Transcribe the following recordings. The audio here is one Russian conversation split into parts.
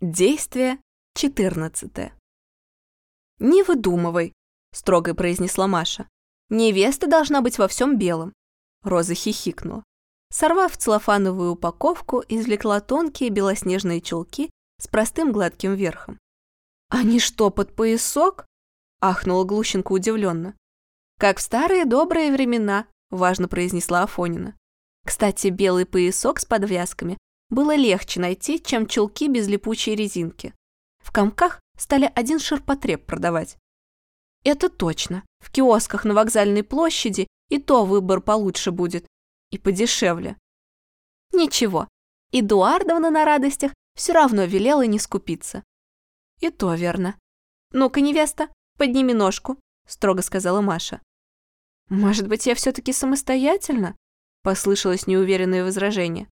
Действие 14. «Не выдумывай», — строго произнесла Маша. «Невеста должна быть во всем белом». Роза хихикнула. Сорвав целлофановую упаковку, извлекла тонкие белоснежные чулки с простым гладким верхом. «Они что, под поясок?» — ахнула Глущенко удивленно. «Как в старые добрые времена», — важно произнесла Афонина. Кстати, белый поясок с подвязками было легче найти, чем чулки без липучей резинки. В комках стали один ширпотреб продавать. Это точно. В киосках на вокзальной площади и то выбор получше будет. И подешевле. Ничего, Эдуардовна на радостях все равно велела не скупиться. И то верно. Ну-ка, невеста, подними ножку, строго сказала Маша. Может быть, я все-таки самостоятельно? Послышалось неуверенное возражение.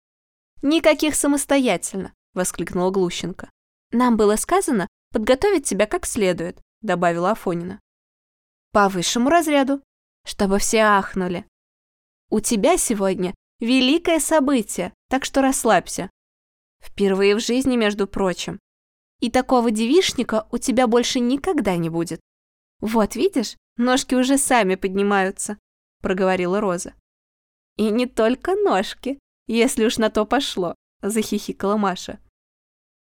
«Никаких самостоятельно!» – воскликнула Глущенко. «Нам было сказано подготовить тебя как следует», – добавила Афонина. «По высшему разряду, чтобы все ахнули. У тебя сегодня великое событие, так что расслабься. Впервые в жизни, между прочим. И такого девишника у тебя больше никогда не будет. Вот видишь, ножки уже сами поднимаются», – проговорила Роза. «И не только ножки, если уж на то пошло», – захихикала Маша.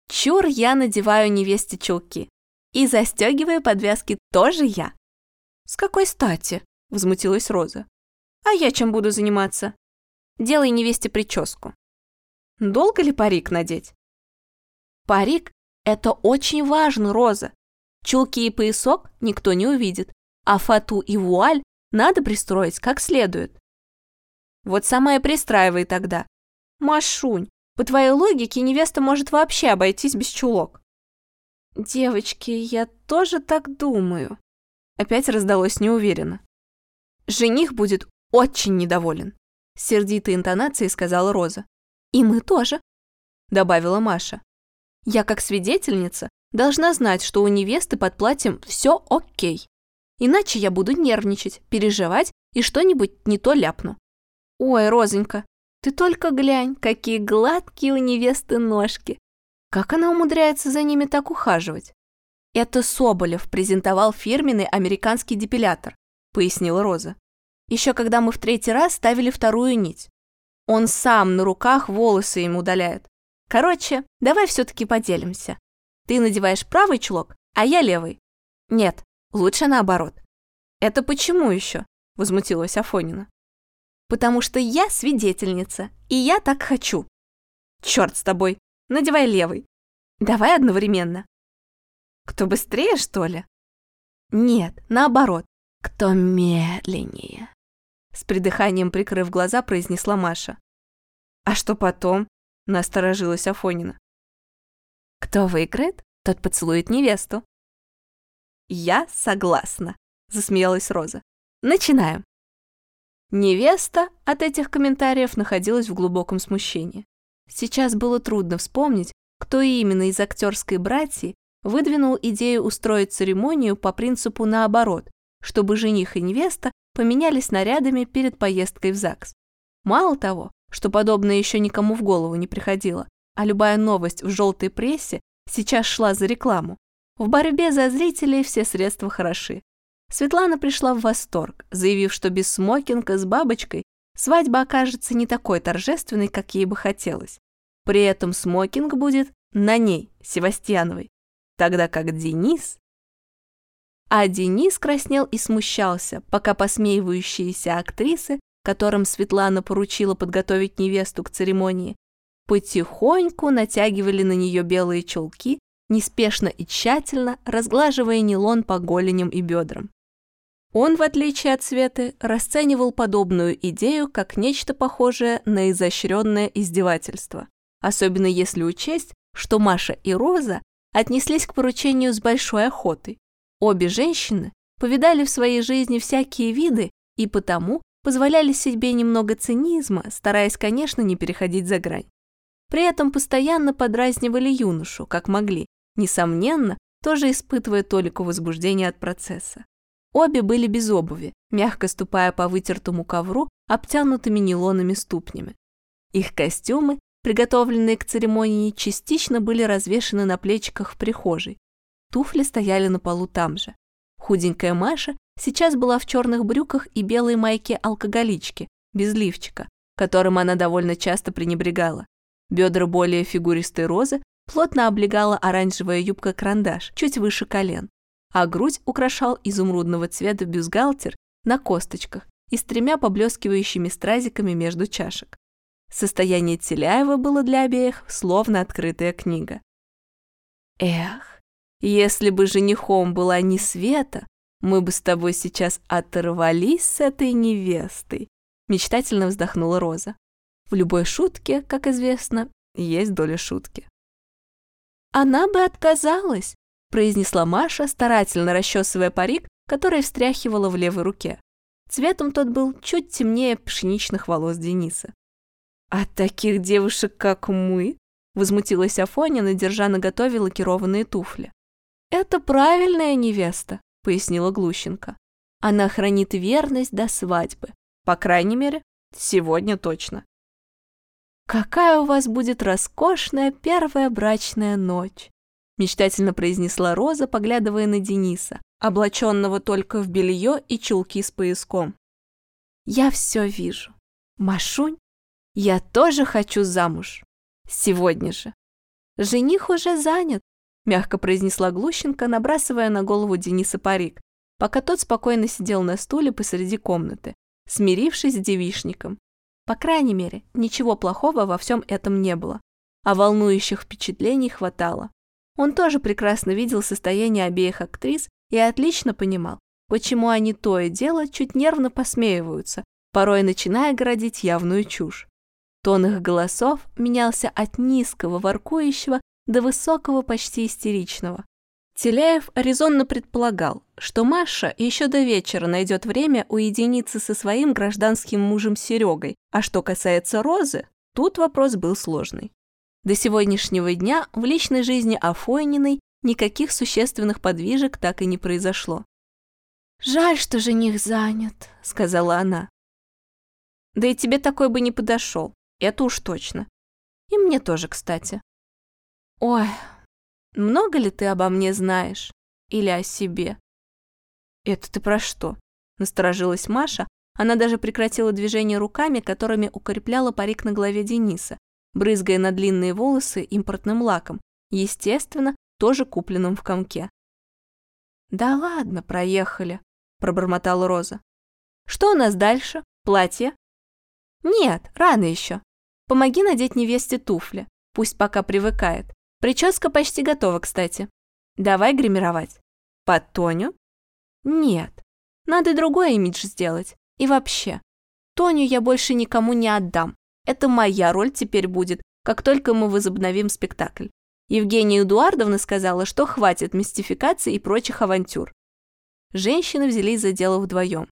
«Чур я надеваю невесте чулки. И застегиваю подвязки тоже я». «С какой стати?» – возмутилась Роза. «А я чем буду заниматься?» «Делай невесте прическу». «Долго ли парик надеть?» «Парик – это очень важно, Роза. Чулки и поясок никто не увидит, а фату и вуаль надо пристроить как следует. Вот сама и пристраивай тогда. Машунь, по твоей логике невеста может вообще обойтись без чулок. Девочки, я тоже так думаю. Опять раздалось неуверенно. Жених будет очень недоволен. Сердитой интонацией сказала Роза. И мы тоже, добавила Маша. Я как свидетельница должна знать, что у невесты под платьем все окей. Иначе я буду нервничать, переживать и что-нибудь не то ляпну. Ой, Розонька, ты только глянь, какие гладкие у невесты ножки. Как она умудряется за ними так ухаживать? Это Соболев презентовал фирменный американский депилятор, пояснила Роза. Еще когда мы в третий раз ставили вторую нить. Он сам на руках волосы им удаляет. Короче, давай все-таки поделимся. Ты надеваешь правый чулок, а я левый. Нет, лучше наоборот. Это почему еще? Возмутилась Афонина потому что я свидетельница, и я так хочу. Черт с тобой, надевай левый. Давай одновременно. Кто быстрее, что ли? Нет, наоборот. Кто медленнее. С придыханием прикрыв глаза, произнесла Маша. А что потом? Насторожилась Афонина. Кто выиграет, тот поцелует невесту. Я согласна, засмеялась Роза. Начинаем. Невеста от этих комментариев находилась в глубоком смущении. Сейчас было трудно вспомнить, кто именно из актерской братьи выдвинул идею устроить церемонию по принципу наоборот, чтобы жених и невеста поменялись нарядами перед поездкой в ЗАГС. Мало того, что подобное еще никому в голову не приходило, а любая новость в желтой прессе сейчас шла за рекламу. В борьбе за зрителей все средства хороши. Светлана пришла в восторг, заявив, что без смокинга с бабочкой свадьба окажется не такой торжественной, как ей бы хотелось. При этом смокинг будет на ней, Севастьяновой, тогда как Денис... А Денис краснел и смущался, пока посмеивающиеся актрисы, которым Светлана поручила подготовить невесту к церемонии, потихоньку натягивали на нее белые чулки, неспешно и тщательно разглаживая нейлон по голеням и бедрам. Он, в отличие от Светы, расценивал подобную идею как нечто похожее на изощренное издевательство, особенно если учесть, что Маша и Роза отнеслись к поручению с большой охотой. Обе женщины повидали в своей жизни всякие виды и потому позволяли себе немного цинизма, стараясь, конечно, не переходить за грань. При этом постоянно подразнивали юношу, как могли, несомненно, тоже испытывая толику возбуждения от процесса. Обе были без обуви, мягко ступая по вытертому ковру, обтянутыми нейлонами ступнями. Их костюмы приготовленные к церемонии, частично были развешаны на плечиках в прихожей. Туфли стояли на полу там же. Худенькая Маша сейчас была в черных брюках и белой майке алкоголички, без лифчика, которым она довольно часто пренебрегала. Бедра более фигуристой розы плотно облегала оранжевая юбка-карандаш, чуть выше колен, а грудь украшал изумрудного цвета бюстгальтер на косточках и с тремя поблескивающими стразиками между чашек. Состояние Теляева было для обеих словно открытая книга. Эх, если бы женихом была не Света, мы бы с тобой сейчас оторвались с этой невестой, мечтательно вздохнула Роза. В любой шутке, как известно, есть доля шутки. Она бы отказалась, произнесла Маша, старательно расчесывая парик, который встряхивала в левой руке. Цветом тот был чуть темнее пшеничных волос Дениса. «От таких девушек, как мы?» – возмутилась Афонина, держа на готове лакированные туфли. «Это правильная невеста», – пояснила Глущенко. «Она хранит верность до свадьбы. По крайней мере, сегодня точно». «Какая у вас будет роскошная первая брачная ночь!» Мечтательно произнесла Роза, поглядывая на Дениса, облаченного только в белье и чулки с пояском. «Я все вижу. Машунь, я тоже хочу замуж. Сегодня же. Жених уже занят», мягко произнесла Глущенко, набрасывая на голову Дениса парик, пока тот спокойно сидел на стуле посреди комнаты, смирившись с девишником. По крайней мере, ничего плохого во всем этом не было, а волнующих впечатлений хватало. Он тоже прекрасно видел состояние обеих актрис и отлично понимал, почему они то и дело чуть нервно посмеиваются, порой начиная городить явную чушь. Тон их голосов менялся от низкого, воркующего до высокого, почти истеричного. Теляев резонно предполагал, что Маша еще до вечера найдет время уединиться со своим гражданским мужем Серегой, а что касается Розы, тут вопрос был сложный. До сегодняшнего дня в личной жизни Афониной никаких существенных подвижек так и не произошло. «Жаль, что жених занят», — сказала она. «Да и тебе такой бы не подошел, это уж точно. И мне тоже, кстати». «Ой, много ли ты обо мне знаешь? Или о себе?» «Это ты про что?» — насторожилась Маша. Она даже прекратила движение руками, которыми укрепляла парик на голове Дениса, брызгая на длинные волосы импортным лаком, естественно, тоже купленным в комке. «Да ладно, проехали», – пробормотала Роза. «Что у нас дальше? Платье?» «Нет, рано еще. Помоги надеть невесте туфли, пусть пока привыкает. Прическа почти готова, кстати. Давай гримировать. Под Тоню?» «Нет, надо другой имидж сделать. И вообще, Тоню я больше никому не отдам. Это моя роль теперь будет, как только мы возобновим спектакль. Евгения Эдуардовна сказала, что хватит мистификации и прочих авантюр. Женщины взялись за дело вдвоем.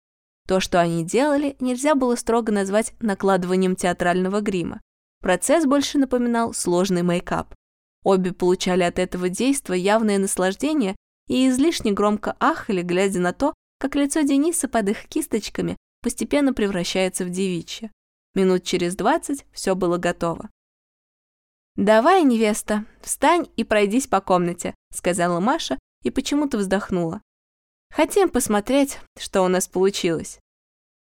То, что они делали, нельзя было строго назвать накладыванием театрального грима. Процесс больше напоминал сложный мейкап. Обе получали от этого действа явное наслаждение и излишне громко ахали, глядя на то, как лицо Дениса под их кисточками постепенно превращается в девичье. Минут через двадцать все было готово. «Давай, невеста, встань и пройдись по комнате», сказала Маша и почему-то вздохнула. «Хотим посмотреть, что у нас получилось».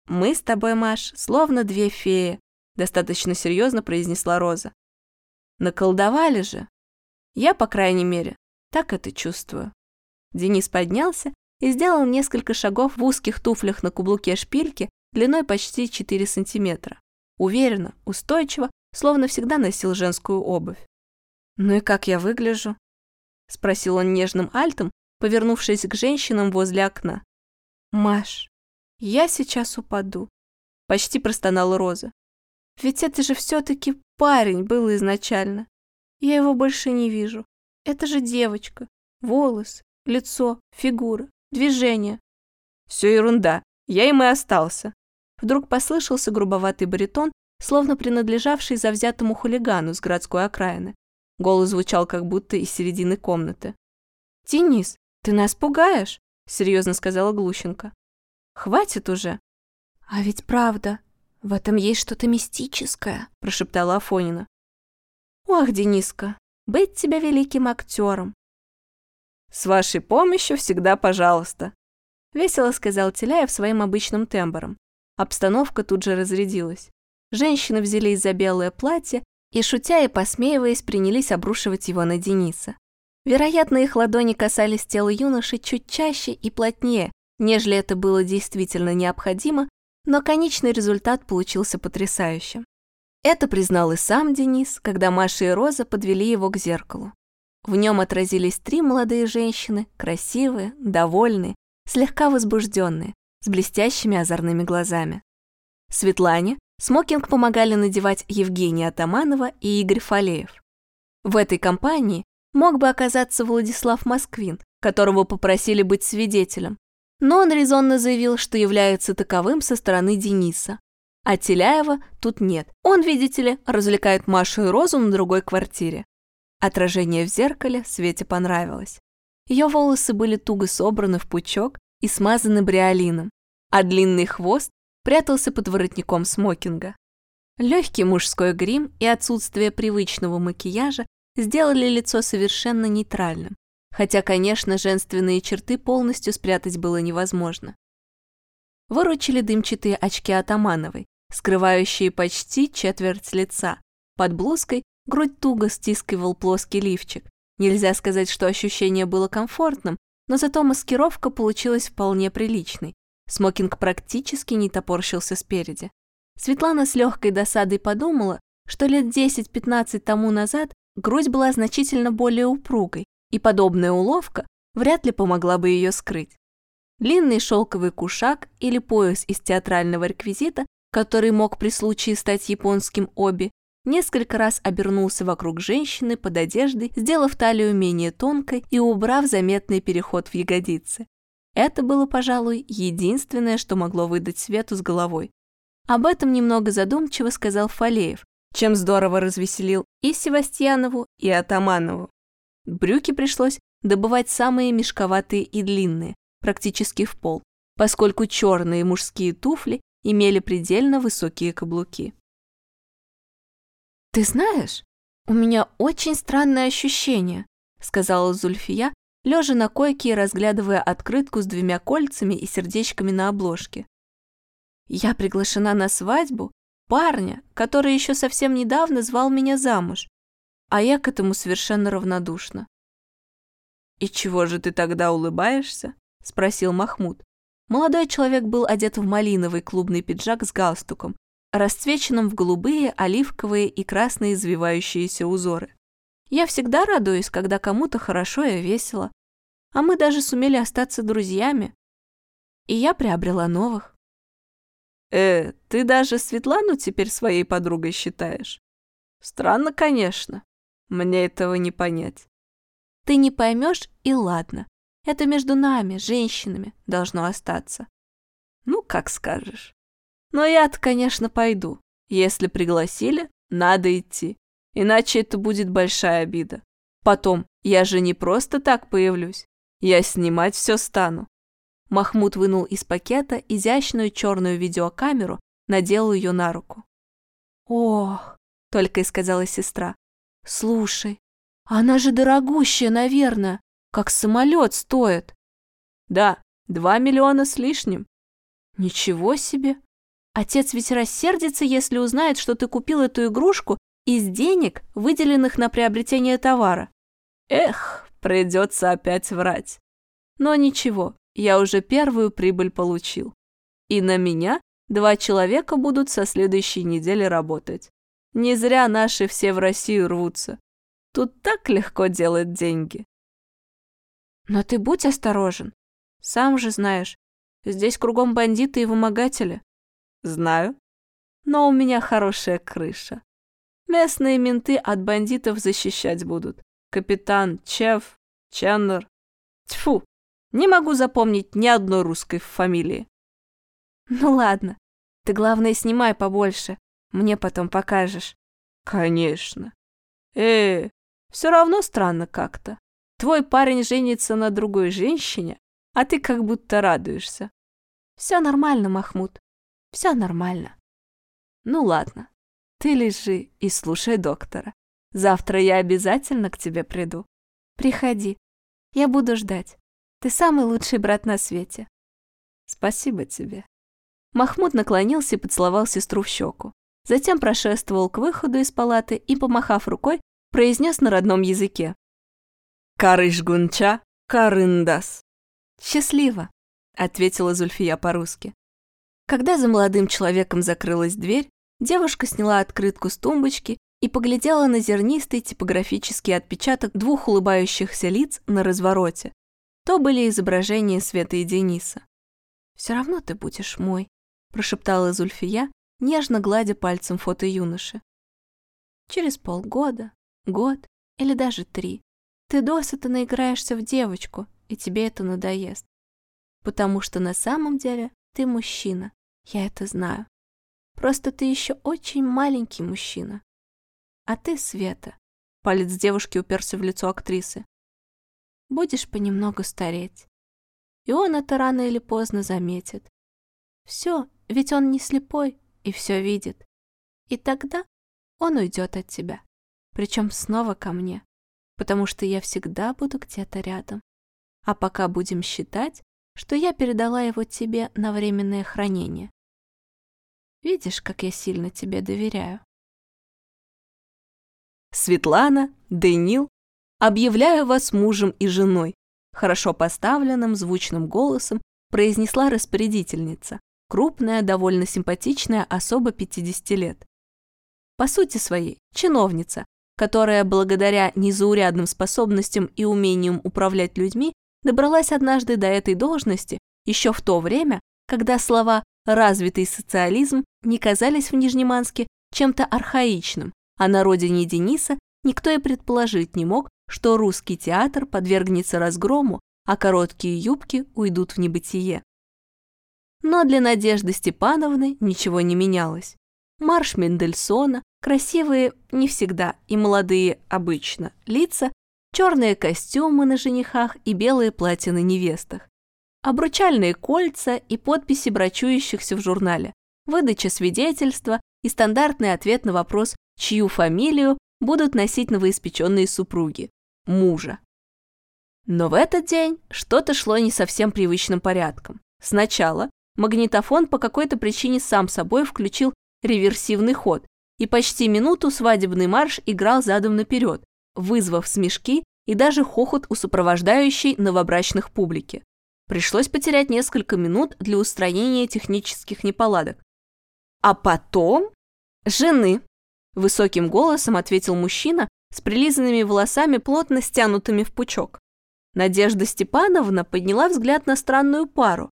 «Мы с тобой, Маш, словно две феи», достаточно серьезно произнесла Роза. «Наколдовали же. Я, по крайней мере, так это чувствую». Денис поднялся и сделал несколько шагов в узких туфлях на каблуке шпильки длиной почти 4 сантиметра. Уверенно, устойчиво, словно всегда носил женскую обувь. «Ну и как я выгляжу?» — спросил он нежным альтом, повернувшись к женщинам возле окна. «Маш, я сейчас упаду», — почти простонала Роза. «Ведь это же все-таки парень был изначально. Я его больше не вижу. Это же девочка. Волос, лицо, фигура, движение». «Все ерунда. Я им и остался», Вдруг послышался грубоватый баритон, словно принадлежавший завзятому хулигану с городской окраины. Голос звучал как будто из середины комнаты. «Денис, ты нас пугаешь?» – серьезно сказала Глущенко. «Хватит уже!» «А ведь правда, в этом есть что-то мистическое», – прошептала Афонина. Ох, Дениска, быть тебе великим актером. С вашей помощью всегда пожалуйста. Весело сказал Теляев своим обычным тембром. Обстановка тут же разрядилась. Женщины взялись за белое платье и, шутя и посмеиваясь, принялись обрушивать его на Дениса. Вероятно, их ладони касались тела юноши чуть чаще и плотнее, нежели это было действительно необходимо, но конечный результат получился потрясающим. Это признал и сам Денис, когда Маша и Роза подвели его к зеркалу. В нем отразились три молодые женщины, красивые, довольные, слегка возбужденные, с блестящими озорными глазами. Светлане смокинг помогали надевать Евгения Атаманова и Игорь Фалеев. В этой компании мог бы оказаться Владислав Москвин, которого попросили быть свидетелем, но он резонно заявил, что является таковым со стороны Дениса. А Теляева тут нет. Он, видите ли, развлекает Машу и Розу на другой квартире. Отражение в зеркале Свете понравилось. Ее волосы были туго собраны в пучок и смазаны бриолином, а длинный хвост прятался под воротником смокинга. Легкий мужской грим и отсутствие привычного макияжа сделали лицо совершенно нейтральным, хотя, конечно, женственные черты полностью спрятать было невозможно. Выручили дымчатые очки Атамановой, скрывающие почти четверть лица. Под блузкой грудь туго стискивал плоский лифчик. Нельзя сказать, что ощущение было комфортным, но зато маскировка получилась вполне приличной. Смокинг практически не топорщился спереди. Светлана с легкой досадой подумала, что лет 10-15 тому назад грудь была значительно более упругой, и подобная уловка вряд ли помогла бы ее скрыть. Длинный шелковый кушак или пояс из театрального реквизита, который мог при случае стать японским оби, несколько раз обернулся вокруг женщины под одеждой, сделав талию менее тонкой и убрав заметный переход в ягодицы. Это было, пожалуй, единственное, что могло выдать Свету с головой. Об этом немного задумчиво сказал Фалеев, чем здорово развеселил и Севастьянову, и Атаманову. Брюки пришлось добывать самые мешковатые и длинные, практически в пол, поскольку черные мужские туфли имели предельно высокие каблуки. «Ты знаешь, у меня очень странное ощущение», сказала Зульфия, лежа на койке и разглядывая открытку с двумя кольцами и сердечками на обложке. «Я приглашена на свадьбу парня, который еще совсем недавно звал меня замуж, а я к этому совершенно равнодушна». «И чего же ты тогда улыбаешься?» – спросил Махмуд. Молодой человек был одет в малиновый клубный пиджак с галстуком, расцвеченным в голубые, оливковые и красные извивающиеся узоры. Я всегда радуюсь, когда кому-то хорошо и весело. А мы даже сумели остаться друзьями. И я приобрела новых. Э, ты даже Светлану теперь своей подругой считаешь? Странно, конечно. Мне этого не понять. Ты не поймешь, и ладно. Это между нами, женщинами, должно остаться. Ну, как скажешь. Но я-то, конечно, пойду. Если пригласили, надо идти. Иначе это будет большая обида. Потом, я же не просто так появлюсь. Я снимать все стану. Махмуд вынул из пакета изящную черную видеокамеру, надел ее на руку. «Ох!» — только и сказала сестра. «Слушай, она же дорогущая, наверное, как самолет стоит». «Да, два миллиона с лишним». «Ничего себе! Отец ведь рассердится, если узнает, что ты купил эту игрушку из денег, выделенных на приобретение товара. Эх, придется опять врать. Но ничего, я уже первую прибыль получил. И на меня два человека будут со следующей недели работать. Не зря наши все в Россию рвутся. Тут так легко делать деньги. Но ты будь осторожен. Сам же знаешь, здесь кругом бандиты и вымогатели. Знаю. Но у меня хорошая крыша. Местные менты от бандитов защищать будут. Капитан, Чеф, Ченнер. Тьфу, не могу запомнить ни одной русской фамилии. Ну ладно, ты главное снимай побольше, мне потом покажешь. Конечно. Э, все равно странно как-то. Твой парень женится на другой женщине, а ты как будто радуешься. Все нормально, Махмуд, все нормально. Ну ладно. Ты лежи и слушай доктора. Завтра я обязательно к тебе приду. Приходи. Я буду ждать. Ты самый лучший брат на свете. Спасибо тебе. Махмуд наклонился и поцеловал сестру в щеку. Затем прошествовал к выходу из палаты и, помахав рукой, произнес на родном языке. «Карыш-гунча, карындас». «Счастливо», — ответила Зульфия по-русски. Когда за молодым человеком закрылась дверь, девушка сняла открытку с тумбочки и поглядела на зернистый типографический отпечаток двух улыбающихся лиц на развороте. То были изображения Светы и Дениса. «Все равно ты будешь мой», – прошептала Зульфия, нежно гладя пальцем фото юноши. «Через полгода, год или даже три ты досыта наиграешься в девочку, и тебе это надоест. Потому что на самом деле ты мужчина, я это знаю. Просто ты еще очень маленький мужчина. А ты, Света, палец девушки уперся в лицо актрисы, будешь понемногу стареть. И он это рано или поздно заметит. Все, ведь он не слепой и все видит. И тогда он уйдет от тебя. Причем снова ко мне, потому что я всегда буду где-то рядом. А пока будем считать, что я передала его тебе на временное хранение. Видишь, как я сильно тебе доверяю. Светлана, Данил, объявляю вас мужем и женой, хорошо поставленным звучным голосом произнесла распорядительница, крупная, довольно симпатичная особа 50 лет. По сути своей, чиновница, которая благодаря незаурядным способностям и умениям управлять людьми добралась однажды до этой должности еще в то время, когда слова «развитый социализм» не казались в Нижнеманске чем-то архаичным, а на родине Дениса никто и предположить не мог, что русский театр подвергнется разгрому, а короткие юбки уйдут в небытие. Но для Надежды Степановны ничего не менялось. Марш Мендельсона, красивые не всегда и молодые обычно лица, черные костюмы на женихах и белые платья на невестах, обручальные кольца и подписи брачующихся в журнале, выдача свидетельства и стандартный ответ на вопрос, чью фамилию будут носить новоиспеченные супруги – мужа. Но в этот день что-то шло не совсем привычным порядком. Сначала магнитофон по какой-то причине сам собой включил реверсивный ход, и почти минуту свадебный марш играл задом наперед, вызвав смешки и даже хохот у сопровождающей новобрачных публики. Пришлось потерять несколько минут для устранения технических неполадок. А потом... Жены, Высоким голосом ответил мужчина с прилизанными волосами, плотно стянутыми в пучок. Надежда Степановна подняла взгляд на странную пару.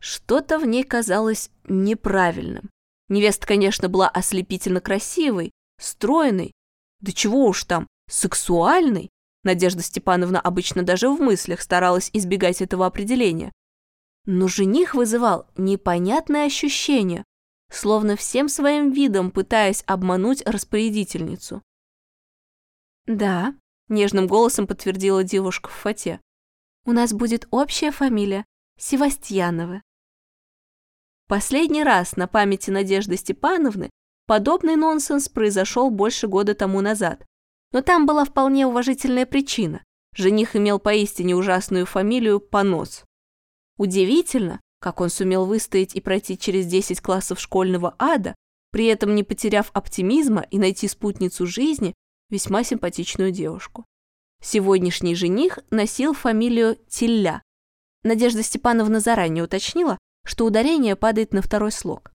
Что-то в ней казалось неправильным. Невеста, конечно, была ослепительно красивой, стройной, да чего уж там, сексуальной. Надежда Степановна обычно даже в мыслях старалась избегать этого определения. Но жених вызывал непонятное ощущение, словно всем своим видом пытаясь обмануть распорядительницу. «Да», — нежным голосом подтвердила девушка в фате. «У нас будет общая фамилия — Севастьяновы». Последний раз на памяти Надежды Степановны подобный нонсенс произошел больше года тому назад. Но там была вполне уважительная причина. Жених имел поистине ужасную фамилию Понос. Удивительно, как он сумел выстоять и пройти через 10 классов школьного ада, при этом не потеряв оптимизма и найти спутницу жизни, весьма симпатичную девушку. Сегодняшний жених носил фамилию Тилля. Надежда Степановна заранее уточнила, что ударение падает на второй слог.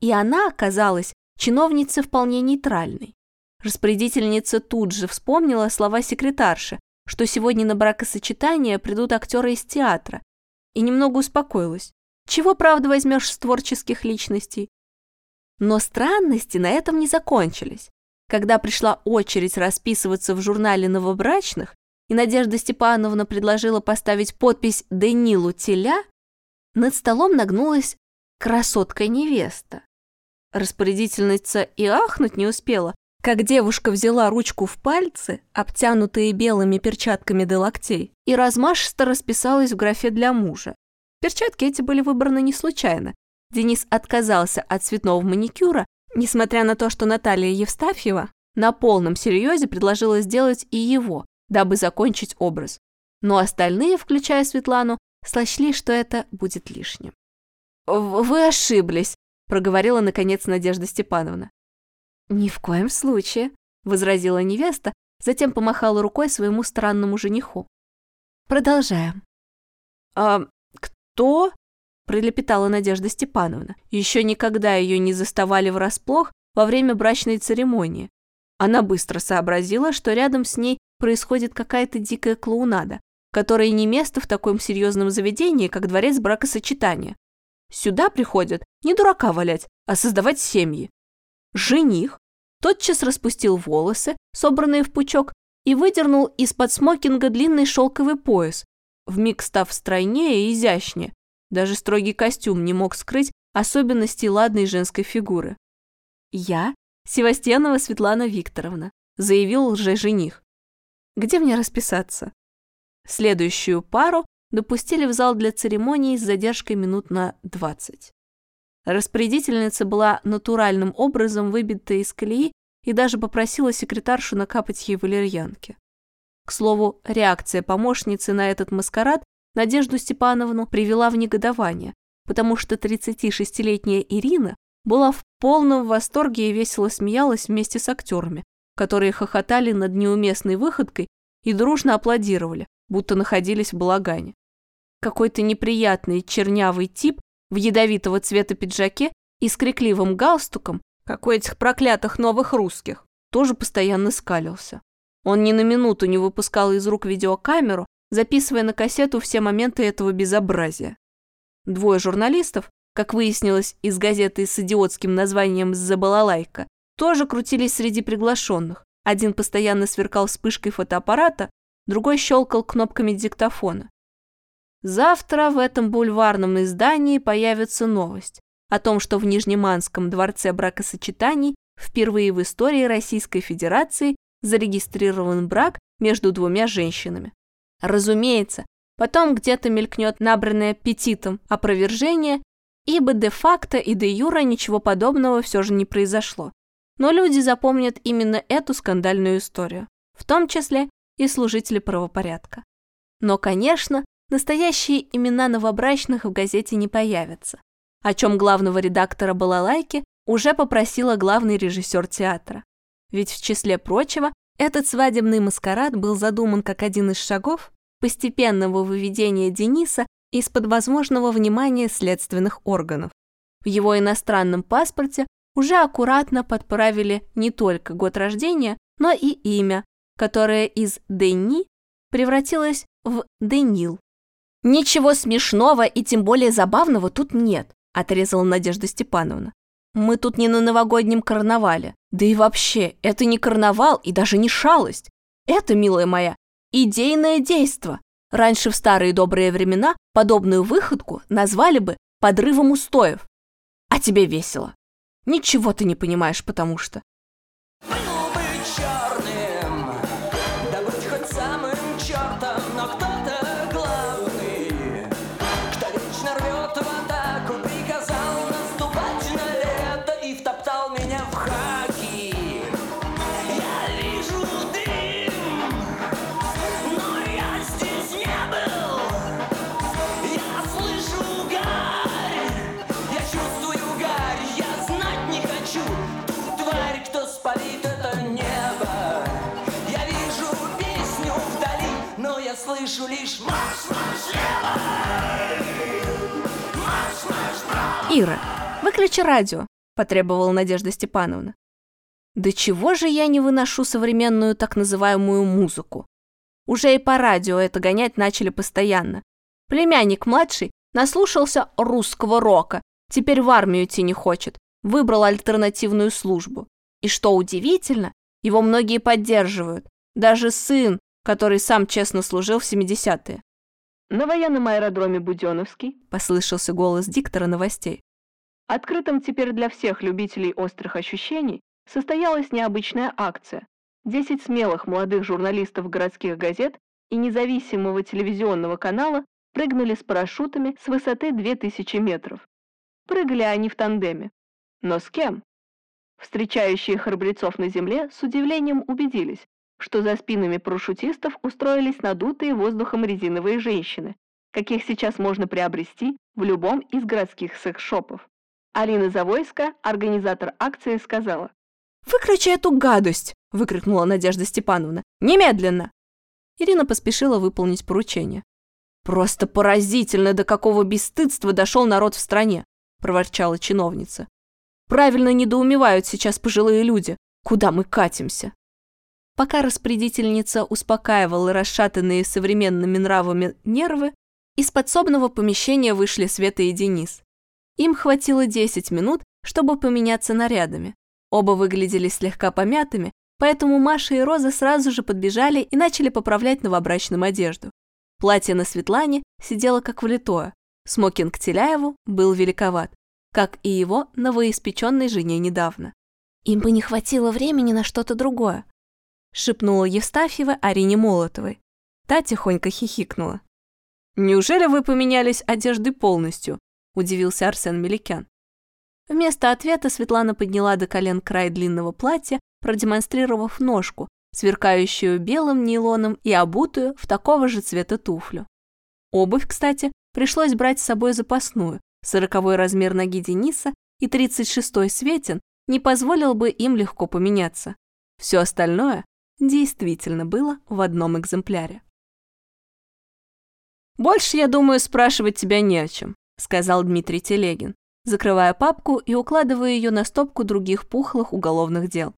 И она оказалась чиновницей вполне нейтральной. Распорядительница тут же вспомнила слова секретарши, что сегодня на бракосочетание придут актеры из театра, и немного успокоилась. Чего, правда, возьмешь с творческих личностей? Но странности на этом не закончились. Когда пришла очередь расписываться в журнале новобрачных, и Надежда Степановна предложила поставить подпись «Денилу Теля», над столом нагнулась красотка-невеста. Распорядительница и ахнуть не успела, как девушка взяла ручку в пальцы, обтянутые белыми перчатками до локтей, и размашисто расписалась в графе для мужа. Перчатки эти были выбраны не случайно. Денис отказался от цветного маникюра, несмотря на то, что Наталья Евстафьева на полном серьезе предложила сделать и его, дабы закончить образ. Но остальные, включая Светлану, сочли, что это будет лишним. «Вы ошиблись», – проговорила наконец Надежда Степановна. «Ни в коем случае», – возразила невеста, затем помахала рукой своему странному жениху. «Продолжаем». «А кто?» – пролепетала Надежда Степановна. Еще никогда ее не заставали врасплох во время брачной церемонии. Она быстро сообразила, что рядом с ней происходит какая-то дикая клоунада, которая не место в таком серьезном заведении, как дворец бракосочетания. Сюда приходят не дурака валять, а создавать семьи. Жених тотчас распустил волосы, собранные в пучок, и выдернул из-под смокинга длинный шелковый пояс, вмиг став стройнее и изящнее. Даже строгий костюм не мог скрыть особенностей ладной женской фигуры. «Я Севастьянова Светлана Викторовна», заявил лже-жених. «Где мне расписаться?» Следующую пару допустили в зал для церемонии с задержкой минут на 20. Распорядительница была натуральным образом выбита из колеи и даже попросила секретаршу накапать ей валерьянки. К слову, реакция помощницы на этот маскарад Надежду Степановну привела в негодование, потому что 36-летняя Ирина была в полном восторге и весело смеялась вместе с актерами, которые хохотали над неуместной выходкой и дружно аплодировали, будто находились в балагане. Какой-то неприятный чернявый тип в ядовитого цвета пиджаке и с крикливым галстуком, как у этих проклятых новых русских, тоже постоянно скалился. Он ни на минуту не выпускал из рук видеокамеру, записывая на кассету все моменты этого безобразия. Двое журналистов, как выяснилось из газеты с идиотским названием «Забалалайка», тоже крутились среди приглашенных. Один постоянно сверкал вспышкой фотоаппарата, другой щелкал кнопками диктофона. Завтра в этом бульварном издании появится новость о том, что в Нижнеманском дворце бракосочетаний впервые в истории Российской Федерации зарегистрирован брак между двумя женщинами. Разумеется, потом где-то мелькнет набранное аппетитом опровержение, ибо де-факто и де-юра ничего подобного все же не произошло. Но люди запомнят именно эту скандальную историю, в том числе и служители правопорядка. Но, конечно, настоящие имена новобрачных в газете не появятся, о чем главного редактора «Балалайки» уже попросила главный режиссер театра. Ведь в числе прочего, этот свадебный маскарад был задуман как один из шагов постепенного выведения Дениса из-под возможного внимания следственных органов. В его иностранном паспорте уже аккуратно подправили не только год рождения, но и имя, которое из Дени превратилось в Денил. «Ничего смешного и тем более забавного тут нет», отрезала Надежда Степановна. «Мы тут не на новогоднем карнавале. Да и вообще, это не карнавал и даже не шалость. Это, милая моя, идейное действо. Раньше в старые добрые времена подобную выходку назвали бы подрывом устоев. А тебе весело. Ничего ты не понимаешь, потому что. Слышу лишь Ира, выключи радио, потребовала Надежда Степановна. Да чего же я не выношу современную так называемую музыку? Уже и по радио это гонять начали постоянно. Племянник младший наслушался русского рока, теперь в армию идти не хочет, выбрал альтернативную службу. И что удивительно, его многие поддерживают. Даже сын, который сам честно служил в 70-е. На военном аэродроме Буденновский послышался голос диктора новостей. Открытым теперь для всех любителей острых ощущений состоялась необычная акция. Десять смелых молодых журналистов городских газет и независимого телевизионного канала прыгнули с парашютами с высоты 2000 метров. Прыгали они в тандеме. Но с кем? встречающие храбрецов на земле с удивлением убедились, что за спинами парашютистов устроились надутые воздухом резиновые женщины, каких сейчас можно приобрести в любом из городских секс-шопов. Алина Завойска, организатор акции, сказала. «Выключи эту гадость!» – выкрикнула Надежда Степановна. «Немедленно!» Ирина поспешила выполнить поручение. «Просто поразительно, до какого бесстыдства дошел народ в стране!» – проворчала чиновница. «Правильно недоумевают сейчас пожилые люди. Куда мы катимся?» Пока распорядительница успокаивала расшатанные современными нравами нервы, из подсобного помещения вышли Света и Денис. Им хватило 10 минут, чтобы поменяться нарядами. Оба выглядели слегка помятыми, поэтому Маша и Роза сразу же подбежали и начали поправлять новобрачным одежду. Платье на Светлане сидело как влитое, смокинг Теляеву был великоват, как и его новоиспеченной жене недавно. Им бы не хватило времени на что-то другое, шепнула Евстафьева Арине Молотовой. Та тихонько хихикнула. «Неужели вы поменялись одеждой полностью?» – удивился Арсен Меликян. Вместо ответа Светлана подняла до колен край длинного платья, продемонстрировав ножку, сверкающую белым нейлоном и обутую в такого же цвета туфлю. Обувь, кстати, пришлось брать с собой запасную, сороковой размер ноги Дениса и 36-й Светин не позволил бы им легко поменяться. Все остальное действительно было в одном экземпляре. «Больше, я думаю, спрашивать тебя не о чем», сказал Дмитрий Телегин, закрывая папку и укладывая ее на стопку других пухлых уголовных дел.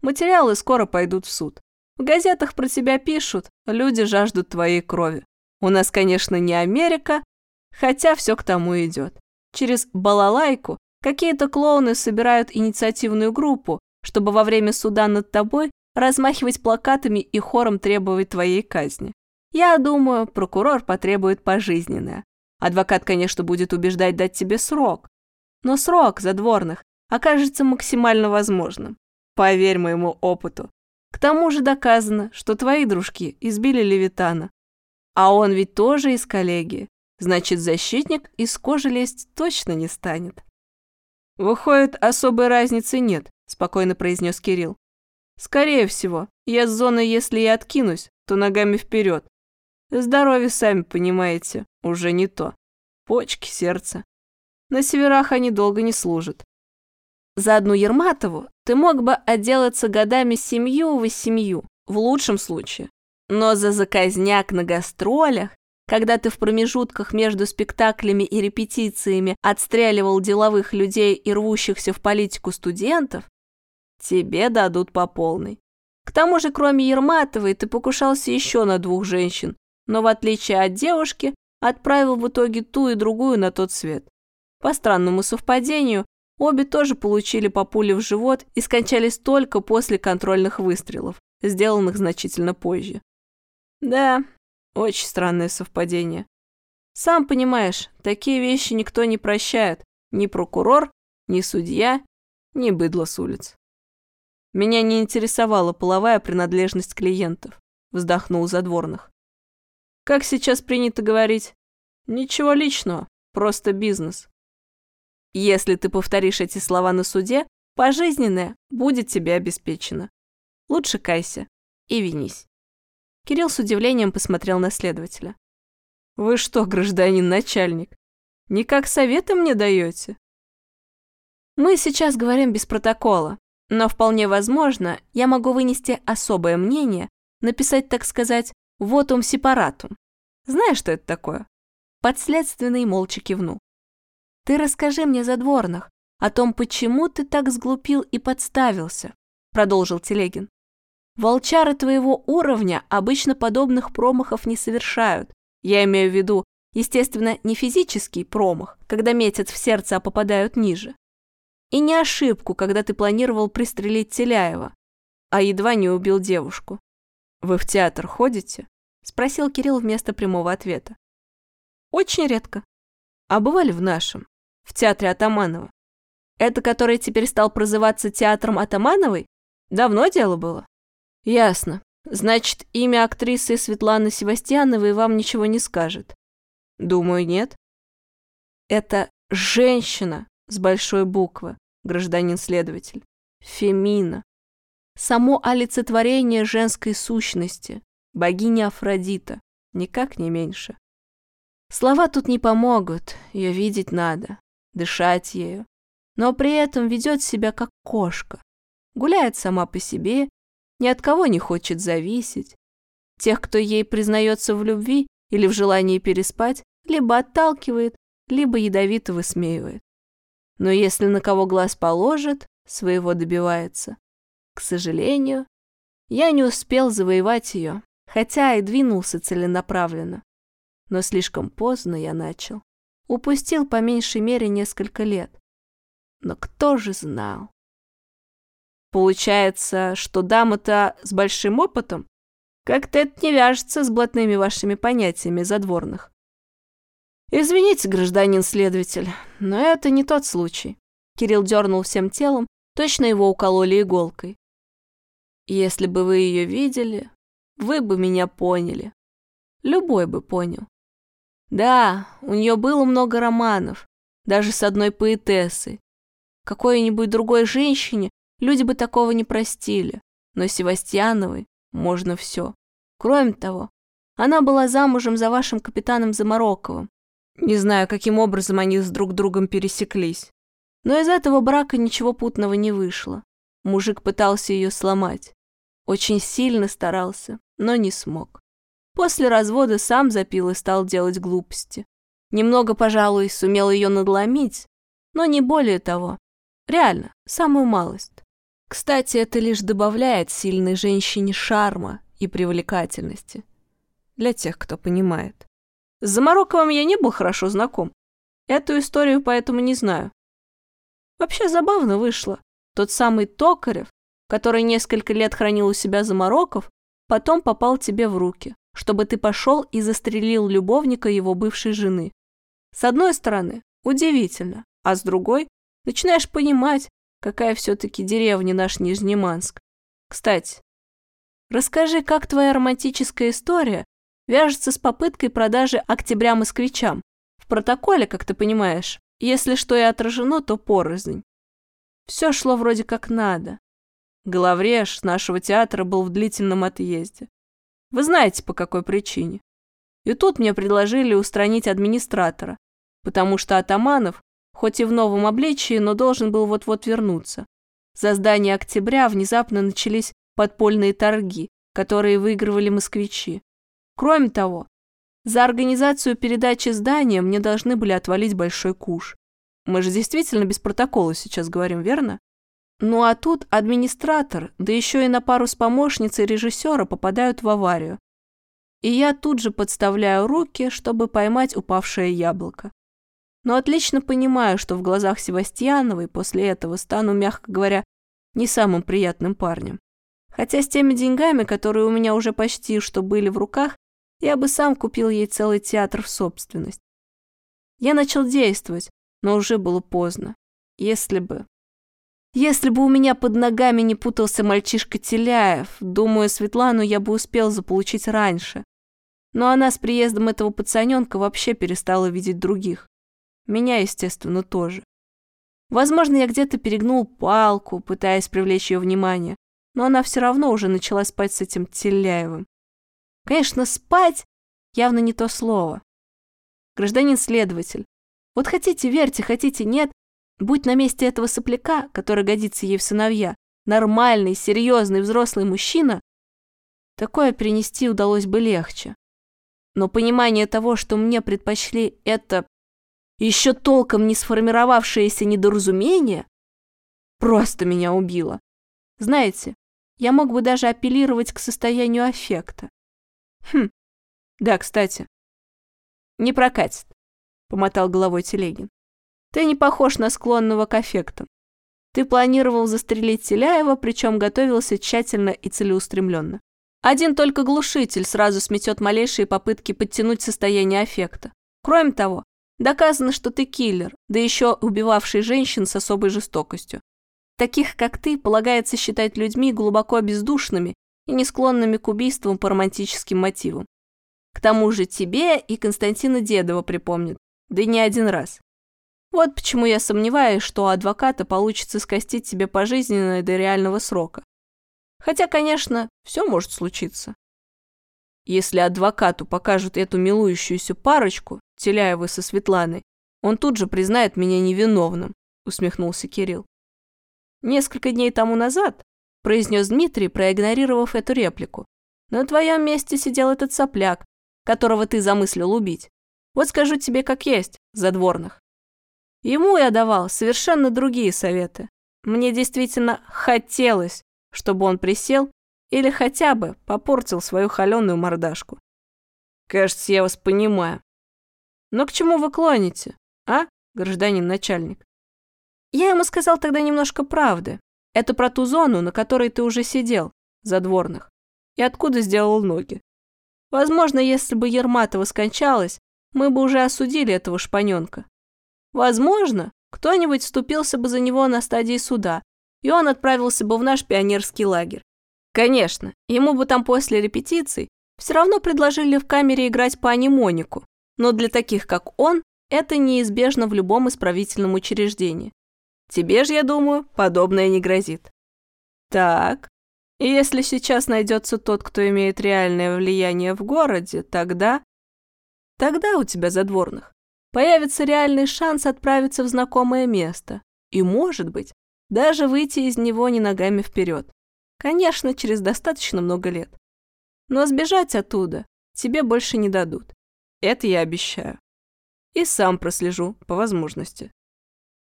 Материалы скоро пойдут в суд. В газетах про тебя пишут, люди жаждут твоей крови. У нас, конечно, не Америка, хотя все к тому идет. Через балалайку какие-то клоуны собирают инициативную группу, чтобы во время суда над тобой размахивать плакатами и хором требовать твоей казни. Я думаю, прокурор потребует пожизненное. Адвокат, конечно, будет убеждать дать тебе срок. Но срок задворных окажется максимально возможным. Поверь моему опыту. К тому же доказано, что твои дружки избили Левитана. А он ведь тоже из коллегии. Значит, защитник из кожи лезть точно не станет. Выходит, особой разницы нет, спокойно произнес Кирилл. Скорее всего, я с зоны, если и откинусь, то ногами вперед. Здоровье, сами понимаете, уже не то. Почки, сердце. На северах они долго не служат. За одну Ерматову ты мог бы отделаться годами семью-восемью, в лучшем случае. Но за заказняк на гастролях, когда ты в промежутках между спектаклями и репетициями отстреливал деловых людей и рвущихся в политику студентов, тебе дадут по полной. К тому же, кроме Ерматовой, ты покушался еще на двух женщин, но в отличие от девушки, отправил в итоге ту и другую на тот свет. По странному совпадению, обе тоже получили по пуле в живот и скончались только после контрольных выстрелов, сделанных значительно позже. Да, очень странное совпадение. Сам понимаешь, такие вещи никто не прощает, ни прокурор, ни судья, ни быдло с улиц. Меня не интересовала половая принадлежность клиентов, вздохнул Задворных. Как сейчас принято говорить? Ничего личного, просто бизнес. Если ты повторишь эти слова на суде, пожизненное будет тебе обеспечено. Лучше кайся и винись. Кирилл с удивлением посмотрел на следователя. «Вы что, гражданин начальник, никак советы мне даете?» «Мы сейчас говорим без протокола, но вполне возможно, я могу вынести особое мнение, написать, так сказать, вотум сепаратум. Знаешь, что это такое?» Подследственный молча кивнул. «Ты расскажи мне, задворных, о том, почему ты так сглупил и подставился», продолжил Телегин. «Волчары твоего уровня обычно подобных промахов не совершают. Я имею в виду, естественно, не физический промах, когда метят в сердце, а попадают ниже. И не ошибку, когда ты планировал пристрелить Теляева, а едва не убил девушку. Вы в театр ходите? Спросил Кирилл вместо прямого ответа. Очень редко. А бывали в нашем, в театре Атаманова. Это который теперь стал прозываться театром Атамановой? Давно дело было? Ясно. Значит, имя актрисы Светланы Севастьяновой вам ничего не скажет. Думаю, нет. Это женщина с большой буквы гражданин следователь. Фемина. Само олицетворение женской сущности, богиня Афродита, никак не меньше. Слова тут не помогут, ее видеть надо, дышать ею, но при этом ведет себя как кошка, гуляет сама по себе, ни от кого не хочет зависеть. Тех, кто ей признается в любви или в желании переспать, либо отталкивает, либо ядовито высмеивает. Но если на кого глаз положит, своего добивается. К сожалению, я не успел завоевать ее, хотя и двинулся целенаправленно. Но слишком поздно я начал. Упустил по меньшей мере несколько лет. Но кто же знал? Получается, что дама-то с большим опытом? Как-то это не вяжется с блатными вашими понятиями задворных. Извините, гражданин следователь, но это не тот случай. Кирилл дернул всем телом, точно его укололи иголкой. Если бы вы ее видели, вы бы меня поняли. Любой бы понял. Да, у нее было много романов, даже с одной поэтессой. Какой-нибудь другой женщине люди бы такого не простили, но Севастьяновой можно все. Кроме того, она была замужем за вашим капитаном Замароковым. Не знаю, каким образом они с друг другом пересеклись. Но из этого брака ничего путного не вышло. Мужик пытался ее сломать. Очень сильно старался, но не смог. После развода сам запил и стал делать глупости. Немного, пожалуй, сумел ее надломить, но не более того. Реально, самую малость. Кстати, это лишь добавляет сильной женщине шарма и привлекательности. Для тех, кто понимает. С Замароковым я не был хорошо знаком. Эту историю поэтому не знаю. Вообще забавно вышло. Тот самый Токарев, который несколько лет хранил у себя замороков, потом попал тебе в руки, чтобы ты пошел и застрелил любовника его бывшей жены. С одной стороны, удивительно, а с другой, начинаешь понимать, какая все-таки деревня наш Нижнеманск. Кстати, расскажи, как твоя романтическая история вяжется с попыткой продажи октября москвичам. В протоколе, как ты понимаешь, если что и отражено, то порознь. Все шло вроде как надо. Главреж нашего театра был в длительном отъезде. Вы знаете, по какой причине. И тут мне предложили устранить администратора, потому что Атаманов, хоть и в новом обличии, но должен был вот-вот вернуться. За здание октября внезапно начались подпольные торги, которые выигрывали москвичи. Кроме того, за организацию передачи здания мне должны были отвалить большой куш. Мы же действительно без протокола сейчас говорим, верно? Ну а тут администратор, да еще и на пару с помощницей режиссера попадают в аварию. И я тут же подставляю руки, чтобы поймать упавшее яблоко. Но отлично понимаю, что в глазах Севастьяновой после этого стану, мягко говоря, не самым приятным парнем. Хотя с теми деньгами, которые у меня уже почти что были в руках, я бы сам купил ей целый театр в собственность. Я начал действовать, но уже было поздно. Если бы... Если бы у меня под ногами не путался мальчишка Теляев, думаю, Светлану я бы успел заполучить раньше. Но она с приездом этого пацаненка вообще перестала видеть других. Меня, естественно, тоже. Возможно, я где-то перегнул палку, пытаясь привлечь ее внимание, но она все равно уже начала спать с этим Теляевым. Конечно, спать явно не то слово. Гражданин следователь, вот хотите верьте, хотите нет, будь на месте этого сопляка, который годится ей в сыновья, нормальный, серьезный, взрослый мужчина, такое принести удалось бы легче. Но понимание того, что мне предпочли это еще толком не сформировавшееся недоразумение, просто меня убило. Знаете, я мог бы даже апеллировать к состоянию аффекта. Хм, да, кстати. Не прокатит, помотал головой Телегин. Ты не похож на склонного к аффектам. Ты планировал застрелить Теляева, причем готовился тщательно и целеустремленно. Один только глушитель сразу сметет малейшие попытки подтянуть состояние аффекта. Кроме того, доказано, что ты киллер, да еще убивавший женщин с особой жестокостью. Таких, как ты, полагается считать людьми глубоко бездушными и не склонными к убийствам по романтическим мотивам. К тому же тебе и Константина Дедова припомнят, да и не один раз. Вот почему я сомневаюсь, что у адвоката получится скостить себе пожизненное до реального срока. Хотя, конечно, все может случиться. Если адвокату покажут эту милующуюся парочку, Теляевы со Светланой, он тут же признает меня невиновным, усмехнулся Кирилл. Несколько дней тому назад, произнес Дмитрий, проигнорировав эту реплику, на твоем месте сидел этот сопляк, которого ты замыслил убить. Вот скажу тебе как есть, задворных. Ему я давал совершенно другие советы. Мне действительно хотелось, чтобы он присел или хотя бы попортил свою холеную мордашку. Кажется, я вас понимаю. Но к чему вы клоните, а, гражданин начальник? Я ему сказал тогда немножко правды. Это про ту зону, на которой ты уже сидел, задворных. И откуда сделал ноги. Возможно, если бы Ерматова скончалась, мы бы уже осудили этого шпаненка. Возможно, кто-нибудь вступился бы за него на стадии суда, и он отправился бы в наш пионерский лагерь. Конечно, ему бы там после репетиций все равно предложили в камере играть пани Монику, но для таких, как он, это неизбежно в любом исправительном учреждении. Тебе же, я думаю, подобное не грозит. Так, и если сейчас найдется тот, кто имеет реальное влияние в городе, тогда... Тогда у тебя задворных появится реальный шанс отправиться в знакомое место и, может быть, даже выйти из него не ногами вперед. Конечно, через достаточно много лет. Но сбежать оттуда тебе больше не дадут. Это я обещаю. И сам прослежу по возможности.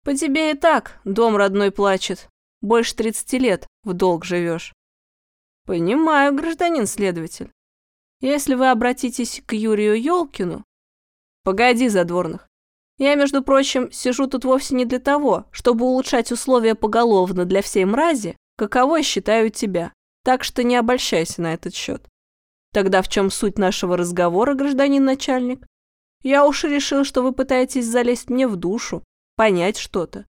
По тебе и так дом родной плачет. Больше 30 лет в долг живешь. Понимаю, гражданин следователь. Если вы обратитесь к Юрию Ёлкину... Погоди, задворных. Я, между прочим, сижу тут вовсе не для того, чтобы улучшать условия поголовно для всей мрази, каковой считаю тебя, так что не обольщайся на этот счет. Тогда в чем суть нашего разговора, гражданин начальник? Я уж решил, что вы пытаетесь залезть мне в душу, понять что-то.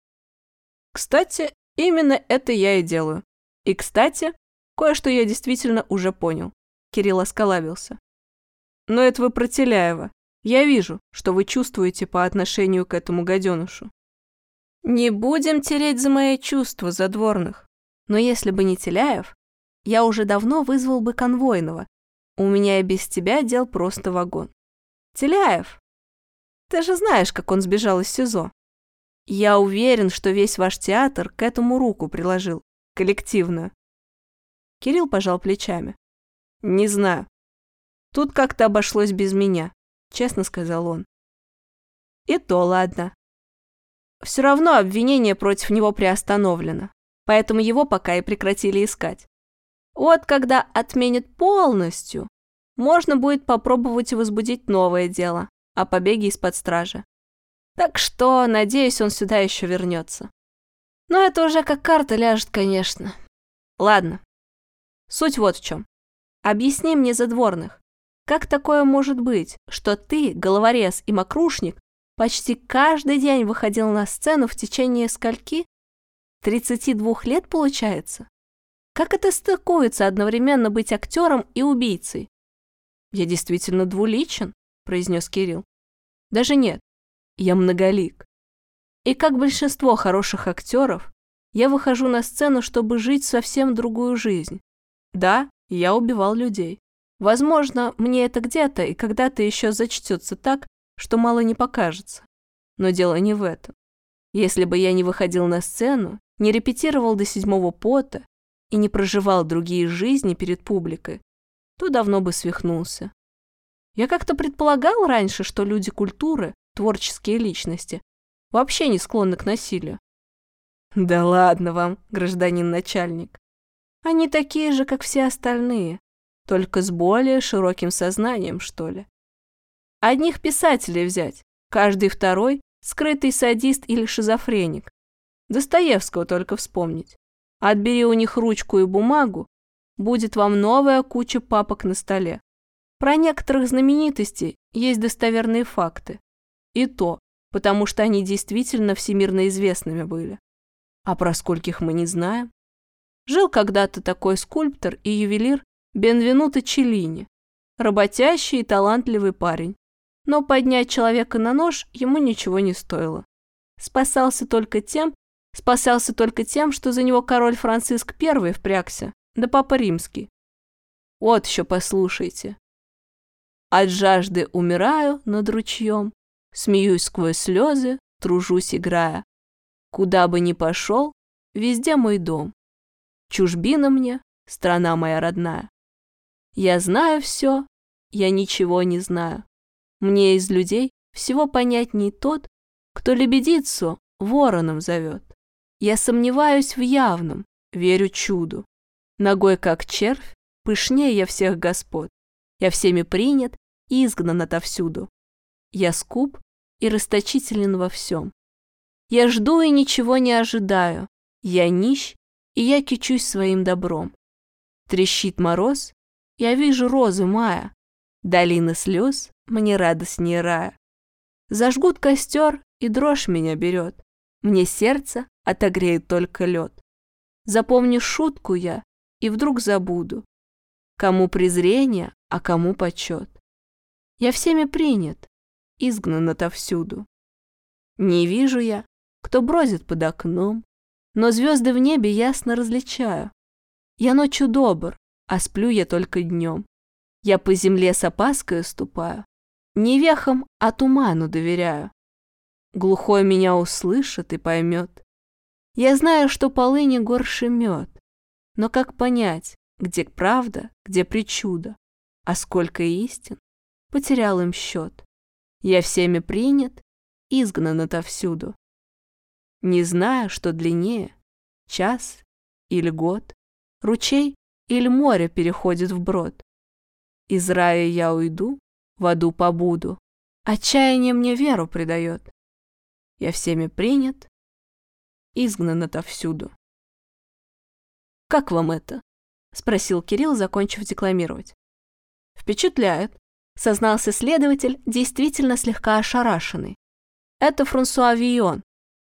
Кстати, именно это я и делаю. И, кстати, кое-что я действительно уже понял. Кирилл осколабился. Но это вы про Теляева. Я вижу, что вы чувствуете по отношению к этому гаденушу. Не будем тереть за мои чувства задворных. Но если бы не Теляев, я уже давно вызвал бы конвойного. У меня и без тебя дел просто вагон. Теляев, ты же знаешь, как он сбежал из СИЗО. Я уверен, что весь ваш театр к этому руку приложил. Коллективно. Кирилл пожал плечами. Не знаю. Тут как-то обошлось без меня, честно сказал он. И то ладно. Все равно обвинение против него приостановлено поэтому его пока и прекратили искать. Вот когда отменят полностью, можно будет попробовать возбудить новое дело о побеге из-под стражи. Так что, надеюсь, он сюда еще вернется. Но это уже как карта ляжет, конечно. Ладно. Суть вот в чем. Объясни мне задворных, как такое может быть, что ты, головорез и мокрушник, почти каждый день выходил на сцену в течение скольки? 32 лет получается? Как это стыкуется одновременно быть актером и убийцей? Я действительно двуличен, произнес Кирилл. Даже нет, я многолик. И как большинство хороших актеров, я выхожу на сцену, чтобы жить совсем другую жизнь. Да, я убивал людей. Возможно, мне это где-то и когда-то еще зачтется так, что мало не покажется. Но дело не в этом. Если бы я не выходил на сцену, не репетировал до седьмого пота и не проживал другие жизни перед публикой, то давно бы свихнулся. Я как-то предполагал раньше, что люди культуры, творческие личности, вообще не склонны к насилию. Да ладно вам, гражданин начальник. Они такие же, как все остальные, только с более широким сознанием, что ли. Одних писателей взять, каждый второй – скрытый садист или шизофреник, Достоевского только вспомнить. Отбери у них ручку и бумагу, будет вам новая куча папок на столе. Про некоторых знаменитостей есть достоверные факты. И то, потому что они действительно всемирно известными были. А про скольких мы не знаем. Жил когда-то такой скульптор и ювелир Бенвенуто Челлини. Работящий и талантливый парень. Но поднять человека на нож ему ничего не стоило. спасался только тем, спасался только тем, что за него король Франциск I впрягся, да папа римский. Вот еще послушайте. От жажды умираю над ручьем, смеюсь сквозь слезы, тружусь играя. Куда бы ни пошел, везде мой дом. Чужбина мне, страна моя родная. Я знаю все, я ничего не знаю. Мне из людей всего понятней тот, кто лебедицу вороном зовет. Я сомневаюсь в явном, верю чуду. Ногой как червь, пышнее я всех господ. Я всеми принят и изгнан отовсюду. Я скуп и расточителен во всем. Я жду и ничего не ожидаю. Я нищ, и я кичусь своим добром. Трещит мороз, я вижу розы мая. Долины слез мне радостнее рая. Зажгут костер, и дрожь меня берет. Мне сердце отогреет только лед. Запомню шутку я, и вдруг забуду. Кому презрение, а кому почет. Я всеми принят, изгнан отовсюду. Не вижу я, кто бродит под окном, но звезды в небе ясно различаю. Я ночью добр, а сплю я только днем. Я по земле с опаской ступаю, не вехам, а туману доверяю. Глухой меня услышит и поймет. Я знаю, что полыни горше мед, но как понять, где правда, где причуда, а сколько истин, потерял им счет. Я всеми принят, изгнан отовсюду. Не знаю, что длиннее, час или год, ручей или море переходит в брод. Из рая я уйду, в аду побуду. Отчаяние мне веру придает. Я всеми принят, изгнан отовсюду. «Как вам это?» — спросил Кирилл, закончив декламировать. «Впечатляет», — сознался следователь, действительно слегка ошарашенный. «Это Франсуа Вион,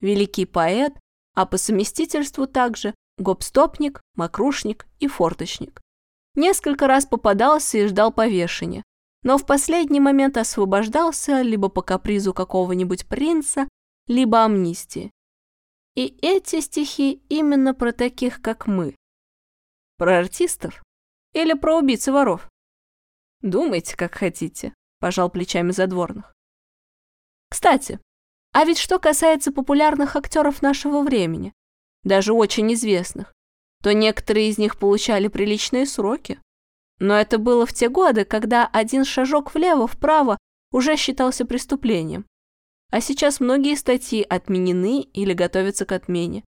великий поэт, а по совместительству также гопстопник, мокрушник и форточник. Несколько раз попадался и ждал повешения, но в последний момент освобождался либо по капризу какого-нибудь принца, либо амнистии. И эти стихи именно про таких, как мы. Про артистов или про убийцы воров? Думайте, как хотите, пожал плечами задворных. Кстати, а ведь что касается популярных актеров нашего времени, даже очень известных, то некоторые из них получали приличные сроки. Но это было в те годы, когда один шажок влево-вправо уже считался преступлением. А сейчас многие статьи отменены или готовятся к отмене,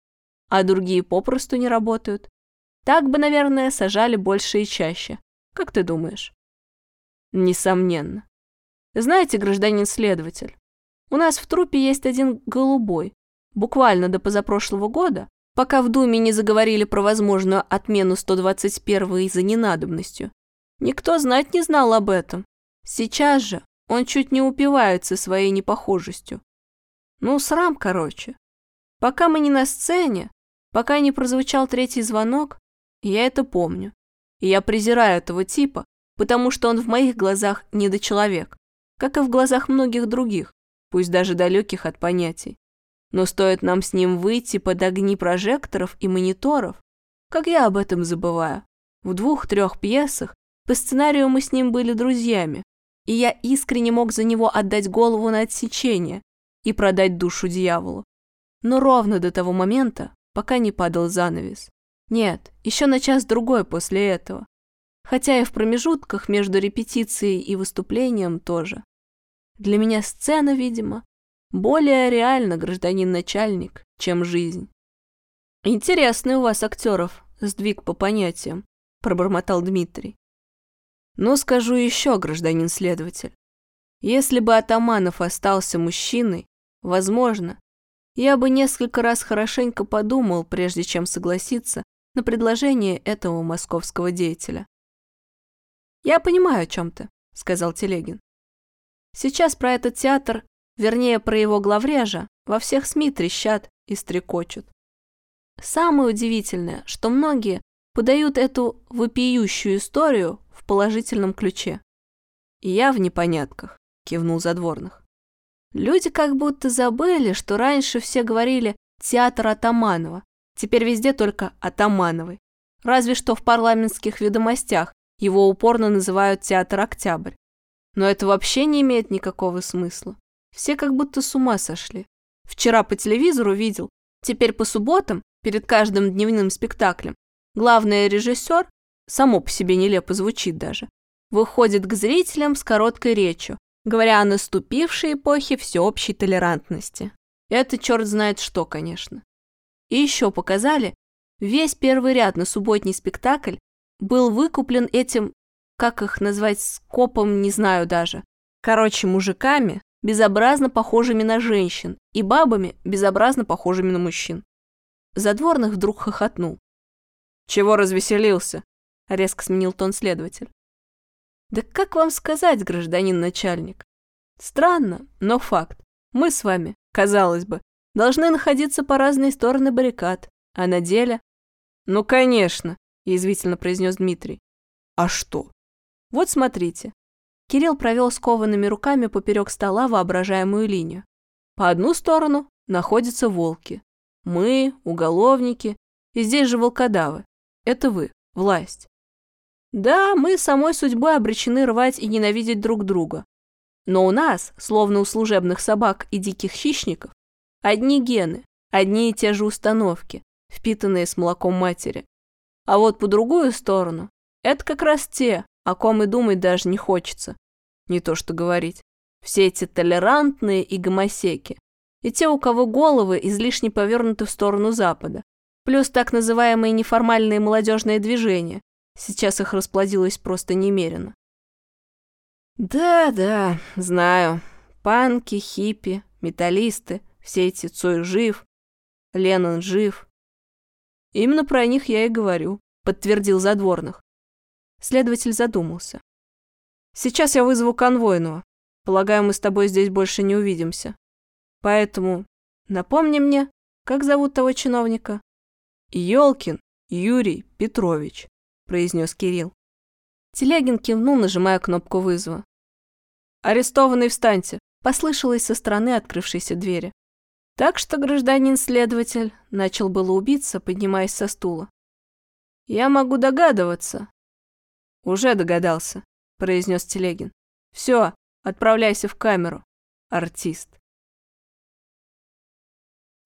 а другие попросту не работают. Так бы, наверное, сажали больше и чаще. Как ты думаешь? Несомненно. Знаете, гражданин следователь, у нас в трупе есть один голубой. Буквально до позапрошлого года пока в Думе не заговорили про возможную отмену 121 за ненадобностью. Никто знать не знал об этом. Сейчас же он чуть не упивается своей непохожестью. Ну, срам, короче. Пока мы не на сцене, пока не прозвучал третий звонок, я это помню. И я презираю этого типа, потому что он в моих глазах недочеловек, как и в глазах многих других, пусть даже далеких от понятий. Но стоит нам с ним выйти под огни прожекторов и мониторов, как я об этом забываю. В двух-трех пьесах по сценарию мы с ним были друзьями, и я искренне мог за него отдать голову на отсечение и продать душу дьяволу. Но ровно до того момента, пока не падал занавес. Нет, еще на час-другой после этого. Хотя и в промежутках между репетицией и выступлением тоже. Для меня сцена, видимо, более реально, гражданин начальник, чем жизнь. Интересный у вас актеров сдвиг по понятиям, пробормотал Дмитрий. Но скажу еще, гражданин следователь. Если бы Атаманов остался мужчиной, возможно, я бы несколько раз хорошенько подумал, прежде чем согласиться на предложение этого московского деятеля. «Я понимаю, о чем ты», — сказал Телегин. «Сейчас про этот театр вернее, про его главрежа, во всех СМИ трещат и стрекочут. Самое удивительное, что многие подают эту вопиющую историю в положительном ключе. И я в непонятках, кивнул Задворных. Люди как будто забыли, что раньше все говорили «театр Атаманова», теперь везде только Атамановой. Разве что в парламентских ведомостях его упорно называют «театр Октябрь». Но это вообще не имеет никакого смысла. Все как будто с ума сошли. Вчера по телевизору видел, теперь по субботам, перед каждым дневным спектаклем, главный режиссер, само по себе нелепо звучит даже, выходит к зрителям с короткой речью, говоря о наступившей эпохе всеобщей толерантности. Это черт знает что, конечно. И еще показали, весь первый ряд на субботний спектакль был выкуплен этим, как их назвать, скопом, не знаю даже. Короче, мужиками, безобразно похожими на женщин, и бабами, безобразно похожими на мужчин. Задворных вдруг хохотнул. «Чего развеселился?» — резко сменил тон следователь. Да как вам сказать, гражданин начальник? Странно, но факт. Мы с вами, казалось бы, должны находиться по разные стороны баррикад, а на деле... Ну, конечно, язвительно произнес Дмитрий. А что? Вот смотрите. Кирилл провел скованными руками поперек стола воображаемую линию. По одну сторону находятся волки. Мы, уголовники, и здесь же волкодавы. Это вы, власть. Да, мы самой судьбой обречены рвать и ненавидеть друг друга. Но у нас, словно у служебных собак и диких хищников, одни гены, одни и те же установки, впитанные с молоком матери. А вот по другую сторону, это как раз те, о ком и думать даже не хочется. Не то что говорить. Все эти толерантные и гомосеки. И те, у кого головы излишне повернуты в сторону Запада. Плюс так называемые неформальные молодежные движения, Сейчас их расплодилось просто немерено. Да-да, знаю. Панки, хиппи, металлисты, все эти Цой жив, Леннон жив. Именно про них я и говорю, подтвердил Задворных. Следователь задумался. Сейчас я вызову конвойного. Полагаю, мы с тобой здесь больше не увидимся. Поэтому напомни мне, как зовут того чиновника? Ёлкин Юрий Петрович произнес Кирилл. Телегин кивнул, нажимая кнопку вызова. «Арестованный, встаньте!» – послышалось со стороны открывшейся двери. Так что гражданин следователь начал было убиться, поднимаясь со стула. «Я могу догадываться». «Уже догадался», – произнес Телегин. «Все, отправляйся в камеру, артист».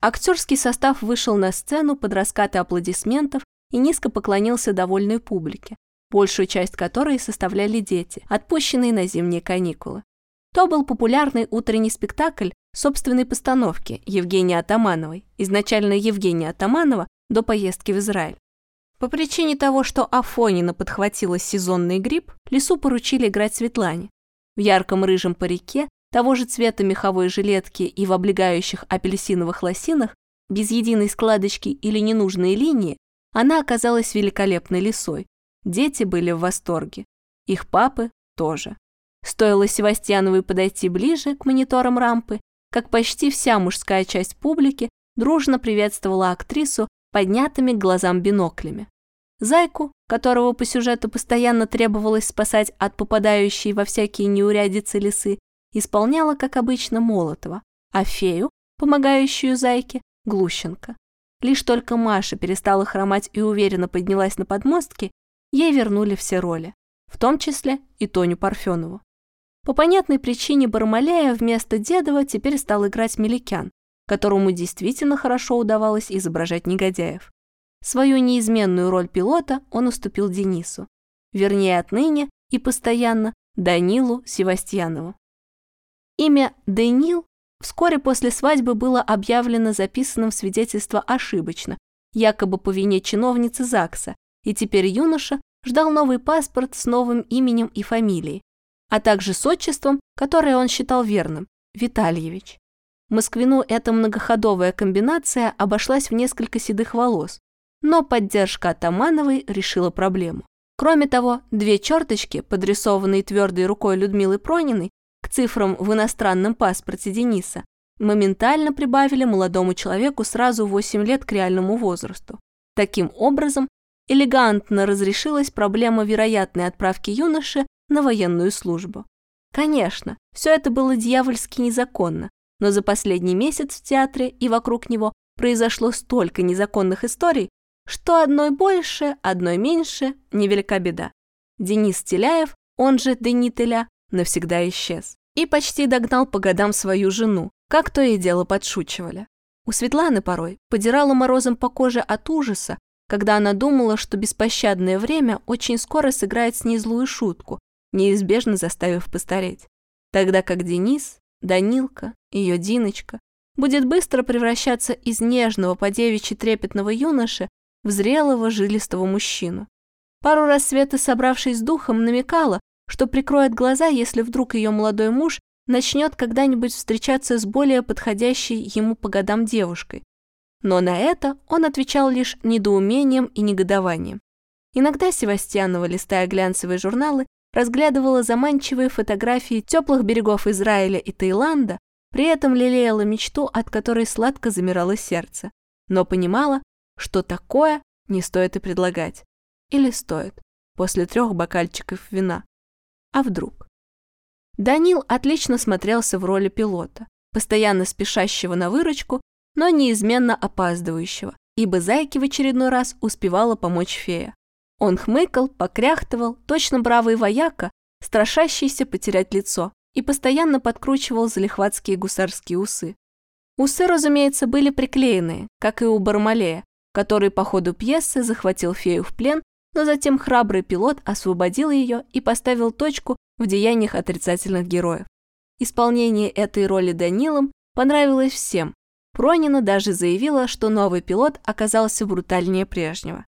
Актерский состав вышел на сцену под раскаты аплодисментов и низко поклонился довольной публике, большую часть которой составляли дети, отпущенные на зимние каникулы. То был популярный утренний спектакль собственной постановки Евгении Атамановой, изначально Евгения Атаманова, до поездки в Израиль. По причине того, что Афонина подхватила сезонный грипп, Лису поручили играть Светлане. В ярком рыжем парике, того же цвета меховой жилетки и в облегающих апельсиновых лосинах, без единой складочки или ненужной линии, она оказалась великолепной лисой. Дети были в восторге. Их папы тоже. Стоило Севастьяновой подойти ближе к мониторам рампы, как почти вся мужская часть публики дружно приветствовала актрису поднятыми к глазам биноклями. Зайку, которого по сюжету постоянно требовалось спасать от попадающей во всякие неурядицы лисы, исполняла, как обычно, Молотова, а фею, помогающую Зайке, Глущенко. Лишь только Маша перестала хромать и уверенно поднялась на подмостки, ей вернули все роли, в том числе и Тоню Парфенову. По понятной причине Бармаляя вместо Дедова теперь стал играть Меликян, которому действительно хорошо удавалось изображать негодяев. Свою неизменную роль пилота он уступил Денису, вернее отныне и постоянно Данилу Севастьянову. Имя Данил вскоре после свадьбы было объявлено записанным в свидетельство ошибочно, якобы по вине чиновницы ЗАГСа, и теперь юноша ждал новый паспорт с новым именем и фамилией, а также с отчеством, которое он считал верным – Витальевич. Москвину эта многоходовая комбинация обошлась в несколько седых волос, но поддержка Атамановой решила проблему. Кроме того, две черточки, подрисованные твердой рукой Людмилы Прониной, к цифрам в иностранном паспорте Дениса моментально прибавили молодому человеку сразу 8 лет к реальному возрасту. Таким образом, элегантно разрешилась проблема вероятной отправки юноши на военную службу. Конечно, все это было дьявольски незаконно, но за последний месяц в театре и вокруг него произошло столько незаконных историй, что одной больше, одной меньше, невелика беда. Денис Теляев, он же Денителя, навсегда исчез. И почти догнал по годам свою жену, как то и дело подшучивали. У Светланы порой подирала морозом по коже от ужаса, когда она думала, что беспощадное время очень скоро сыграет с ней злую шутку, неизбежно заставив постареть. Тогда как Денис, Данилка, ее Диночка, будет быстро превращаться из нежного по девичьи трепетного юноши в зрелого жилистого мужчину. Пару раз Света, собравшись с духом, намекала, что прикроет глаза, если вдруг ее молодой муж начнет когда-нибудь встречаться с более подходящей ему по годам девушкой. Но на это он отвечал лишь недоумением и негодованием. Иногда Севастьянова, листая глянцевые журналы, разглядывала заманчивые фотографии теплых берегов Израиля и Таиланда, при этом лелеяла мечту, от которой сладко замирало сердце, но понимала, что такое не стоит и предлагать. Или стоит, после трех бокальчиков вина. А вдруг? Данил отлично смотрелся в роли пилота, постоянно спешащего на выручку, но неизменно опаздывающего, ибо Зайке в очередной раз успевала помочь фея. Он хмыкал, покряхтывал, точно бравый вояка, страшащийся потерять лицо, и постоянно подкручивал залихватские гусарские усы. Усы, разумеется, были приклеенные, как и у Бармалея, который по ходу пьесы захватил фею в плен, но затем храбрый пилот освободил ее и поставил точку в деяниях отрицательных героев. Исполнение этой роли Данилом понравилось всем. Пронина даже заявила, что новый пилот оказался брутальнее прежнего.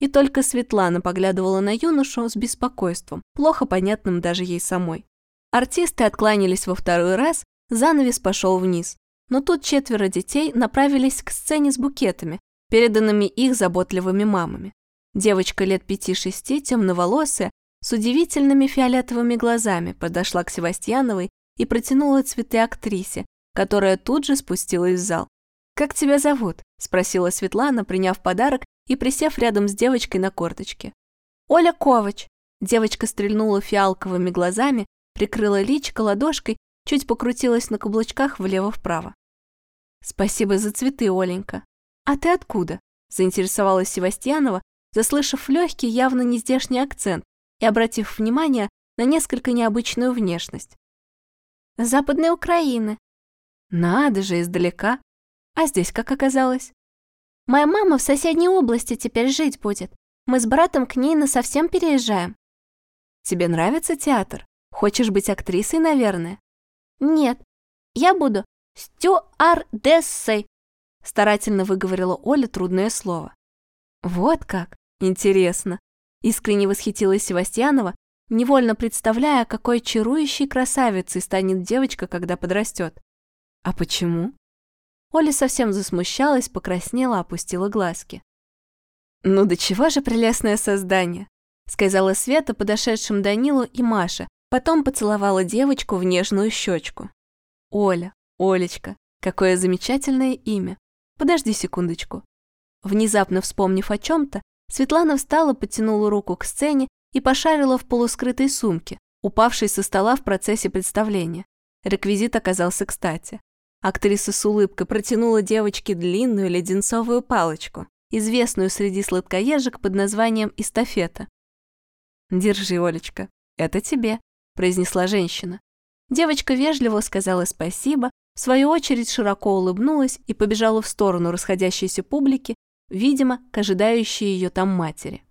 И только Светлана поглядывала на юношу с беспокойством, плохо понятным даже ей самой. Артисты откланялись во второй раз, занавес пошел вниз. Но тут четверо детей направились к сцене с букетами, переданными их заботливыми мамами. Девочка лет пяти-шести, темноволосая, с удивительными фиолетовыми глазами подошла к Севастьяновой и протянула цветы актрисе, которая тут же спустилась в зал. «Как тебя зовут?» – спросила Светлана, приняв подарок и присев рядом с девочкой на корточке. «Оля Ковач!» Девочка стрельнула фиалковыми глазами, прикрыла личико ладошкой, чуть покрутилась на каблучках влево-вправо. «Спасибо за цветы, Оленька. А ты откуда?» – заинтересовалась Севастьянова, заслышав легкий, явно нездешний акцент и обратив внимание на несколько необычную внешность. «Западной Украины». «Надо же, издалека. А здесь как оказалось?» Моя мама в соседней области теперь жить будет. Мы с братом к ней насовсем переезжаем. Тебе нравится театр? Хочешь быть актрисой, наверное? Нет, я буду стюардессой, старательно выговорила Оля трудное слово. Вот как, интересно. Искренне восхитилась Севастьянова, невольно представляя, какой чарующей красавицей станет девочка, когда подрастет. А почему? Оля совсем засмущалась, покраснела, опустила глазки. «Ну до чего же прелестное создание!» сказала Света подошедшим Данилу и Маше, потом поцеловала девочку в нежную щечку. «Оля, Олечка, какое замечательное имя! Подожди секундочку». Внезапно вспомнив о чем-то, Светлана встала, потянула руку к сцене и пошарила в полускрытой сумке, упавшей со стола в процессе представления. Реквизит оказался кстати. Актриса с улыбкой протянула девочке длинную леденцовую палочку, известную среди сладкоежек под названием эстафета. «Держи, Олечка, это тебе», – произнесла женщина. Девочка вежливо сказала спасибо, в свою очередь широко улыбнулась и побежала в сторону расходящейся публики, видимо, к ожидающей ее там матери.